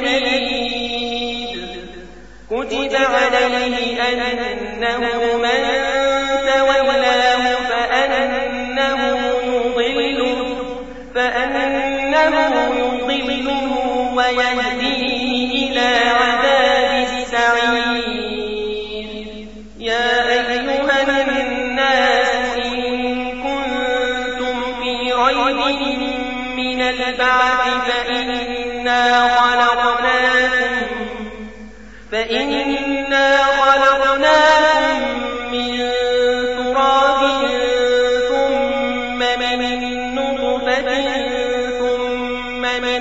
مريد كتب عليه أنه من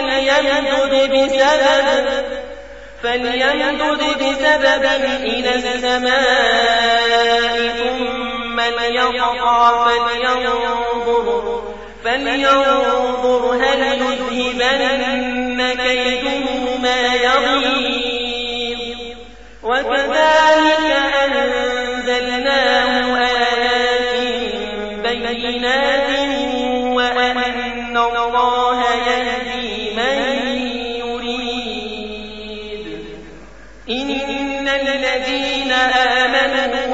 فليمدد بسبب فليمدد بسبب إلى السماء ثم ليقطع فلينظر فلينظر هل يذهبن كيده ما يغيظ. وكذلك أنزلناه آيات بينات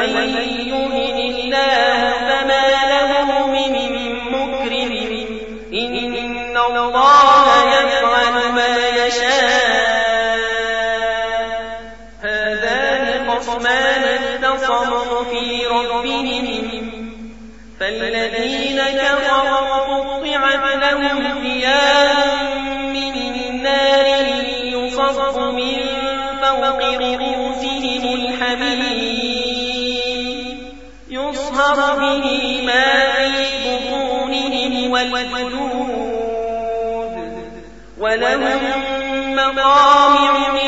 ومن يهن الله فما له من مكرم إن الله يفعل ما يشاء. هذان خصمان اختصموا في ربهم فالذين كفروا قطعت لهم ثياب من نار يصب من فوق رؤوسهم الحميم يصهر به ما في بطونهم والجلود ولهم مقامع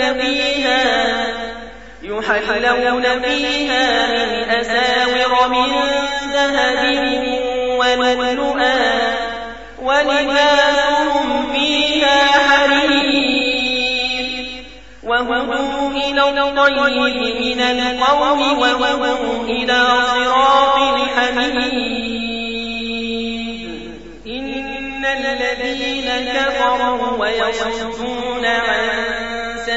فيها يحلون فيها من أساور من ذهب ولؤلؤا ولباسهم فيها حرير. وهدوا إلى الطيب من القول وهدوا إلى صراط الحميد. إن الذين كفروا ويصدون عن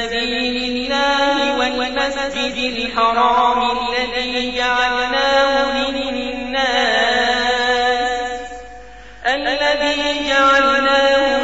سبيل الله والمسجد الحرام الذي جعلناه للناس الذي جعلناه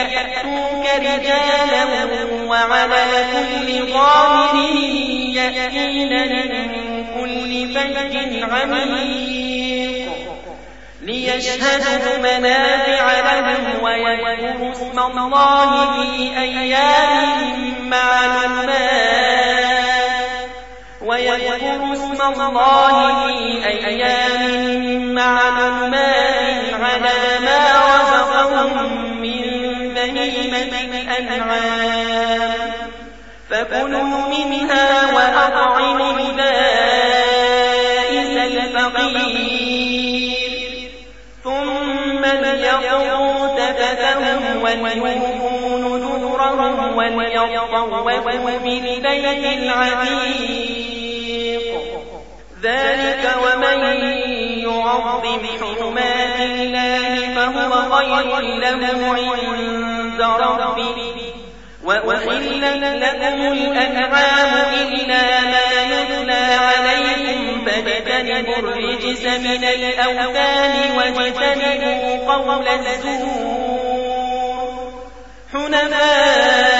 يأتوك رجالا وعلى كل ضامر يأتين من كل فج عميق ليشهدوا منافع لهم ويذكروا اسم الله في أيام معلومات ويذكروا اسم الله في أيام معلومات على ما رزقهم من بهيمة الأنعام فكلوا منها وأطعموا البائس الفقير ثم ليقضوا تفثهم وليوفوا نذورهم وليطوفوا بالبيت العتيق ذلك ومن يعظم حرمات الله فهو خير له عند ربه وأحلت لكم الأنعام إلا ما يتلى عليكم فاجتنبوا الرجس من الأوثان واجتنبوا قول الزور. حنفاء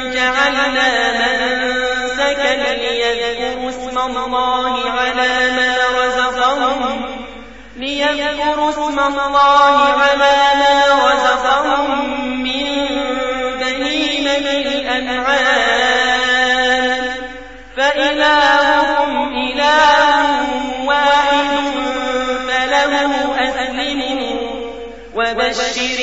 جعلنا منسكا ليذكروا اسم الله على ما رزقهم. ليذكروا اسم الله على ما رزقهم من بهيمة الأنعام. فإلهكم إله واحد فله أسلموا. وبشر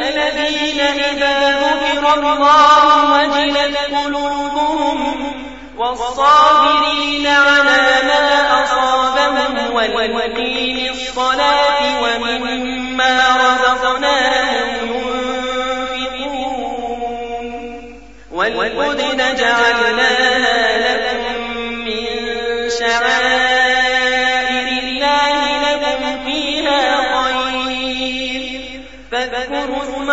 الذين إذا ذكر الله وجلت قلوبهم والصابرين على ما أصابهم والمقيم الصلاة ومما رزقناهم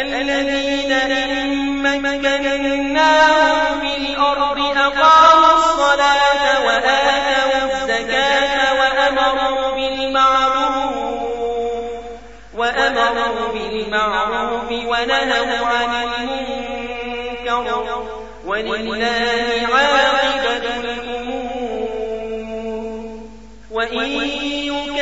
الذين إن مكناهم في الأرض أقاموا الصلاة وآتوا الزكاة وأمروا بالمعروف وأمروا بالمعروف ونهوا عن المنكر ولله عاقبة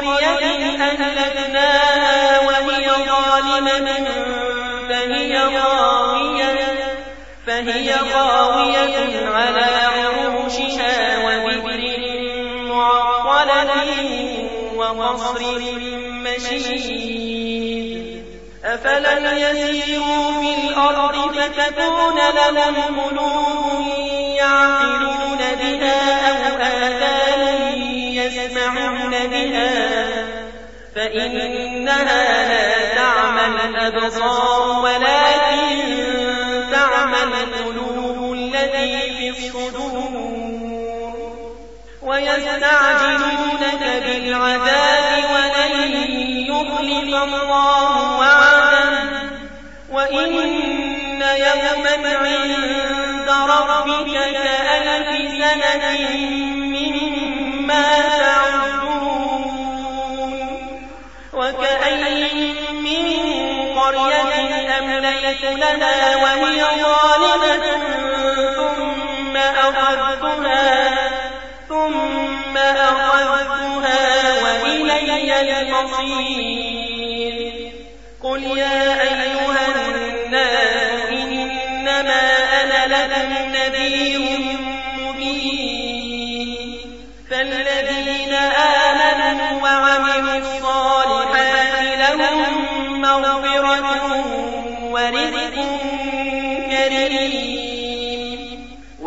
قرية أهلكناها وهي ظالمة فهي خاوية فهي خاوية على عروشها وبئر معطلة وقصر مشيد. أفلم يسيروا في الأرض فتكون لهم قلوب يعقلون بها أو آذان يسمعون بها فإنها لا تعمى الأبصار ولكن تعمى القلوب التي في الصدور. ويستعجلونك بالعذاب ولن يخلف الله وعده وإن يوما عند ربك كألف سنة مما أمليت وهي ظالمة. ثم أخذتها ثم أخذتها وإلي المصير. قل يا أيها الناس إنما أنا لكم نذير مبين. فالذين آمنوا وعملوا الصالحات لهم مغفرة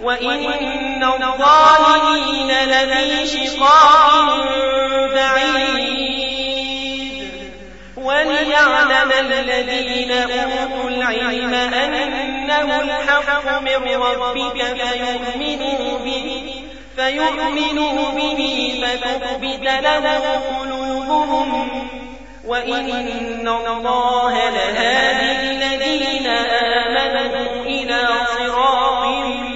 وإن الظالمين لفي شقاق بعيد. وليعلم الذين أوتوا العلم أنه الحق من ربك فيؤمنوا به فيؤمنوا به فتثبت له قلوبهم. وإن الله لهادي الذين آمنوا إلى صراط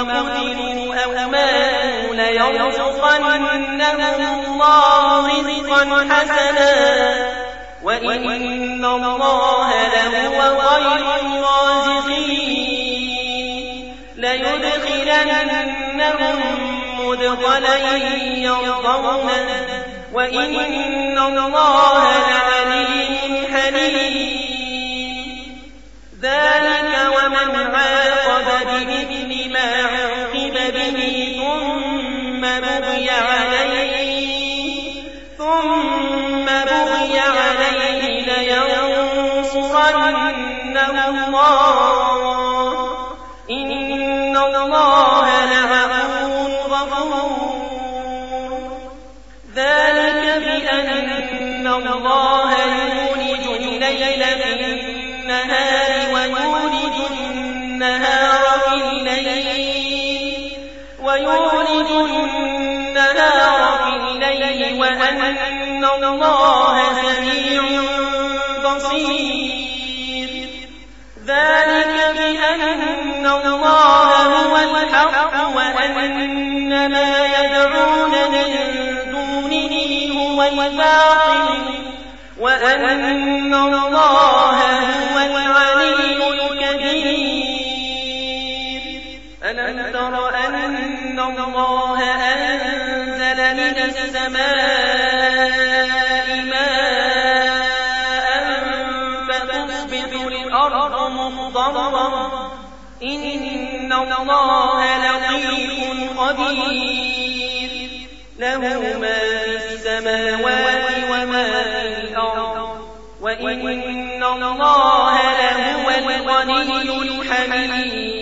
قتلوا أو ماتوا ليرزقنهم الله رزقا حسنا. وإن الله لهو خير الرازقين. ليدخلنهم مدخلا يرضونه وإن الله لعليم حليم. ذلك ومن عاقب بمثل ما عوقب به ثم بغي عليه ثم بغي عليه لينصرنه الله. إن الله لعفو غفور. ذلك بأن الله يولج الليل في النهار ويولج النهار في الليل وأن الله سميع بصير. ذلك بأن الله هو الحق وأن ما يدعون من دونه هو الباطل وأن الله الله أنزل من السماء ماء فتصبح الأرض مخضرا إن الله لطيف خبير. له ما في السماوات وما في الأرض. وإن الله لهو الغني الحميد.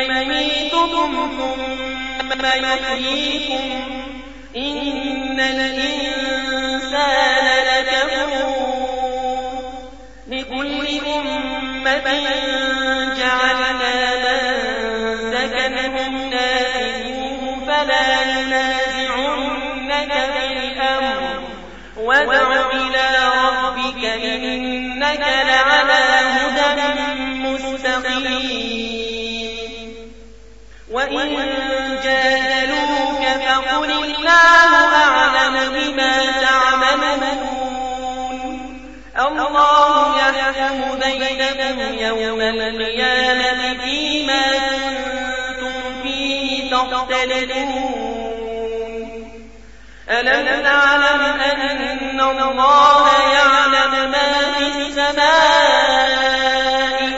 يميتكم ثم يحييكم إن الإنسان لكفور لكل أمة جعلنا منسكا هم ناسكوه فلا ينازعنك في الأمر وادع إلى ربك إنك لعلى هدى فقل الله أعلم بما تعملون. الله يحكم بينكم يوم القيامة فيما كنتم فيه تختلفون. ألم تعلم أن الله يعلم ما في السماء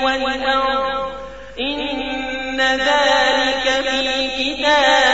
والأرض؟ إن ذلك في كتاب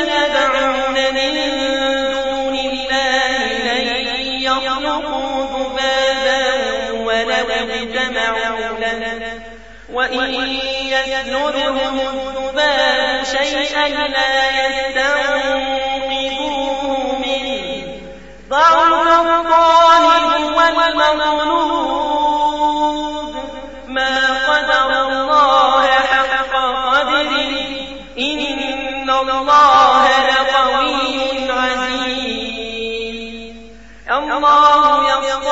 تدعون من دون الله لن يخلقوا ذبابا ولو اجتمعوا وإن يسلبهم شيئا لا يستنقذوه منه. ضعف والمطلوب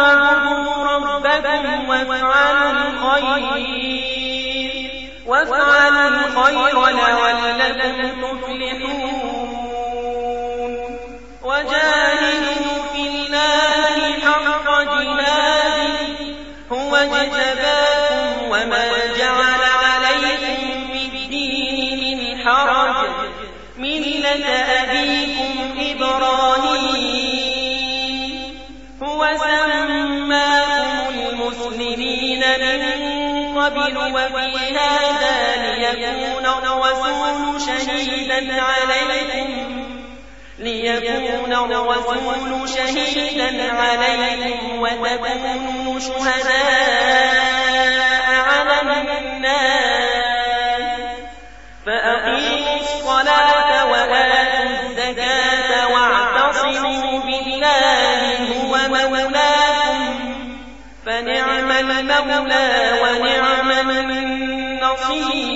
واعبدوا ربكم وافعلوا الخير وافعلوا الخير لعلكم تفلحون وجاهدوا في الله حق جهاده هو اجتباكم وما جعل عليكم من حرج ملة أبيكم إبراهيم قبل وفي هذا ليكون الرسول شهيدا عليكم. ليكون الرسول شهيدا عليكم وتكونوا شهداء على الناس. فأقيموا الصلاة المولى ونعم النصير.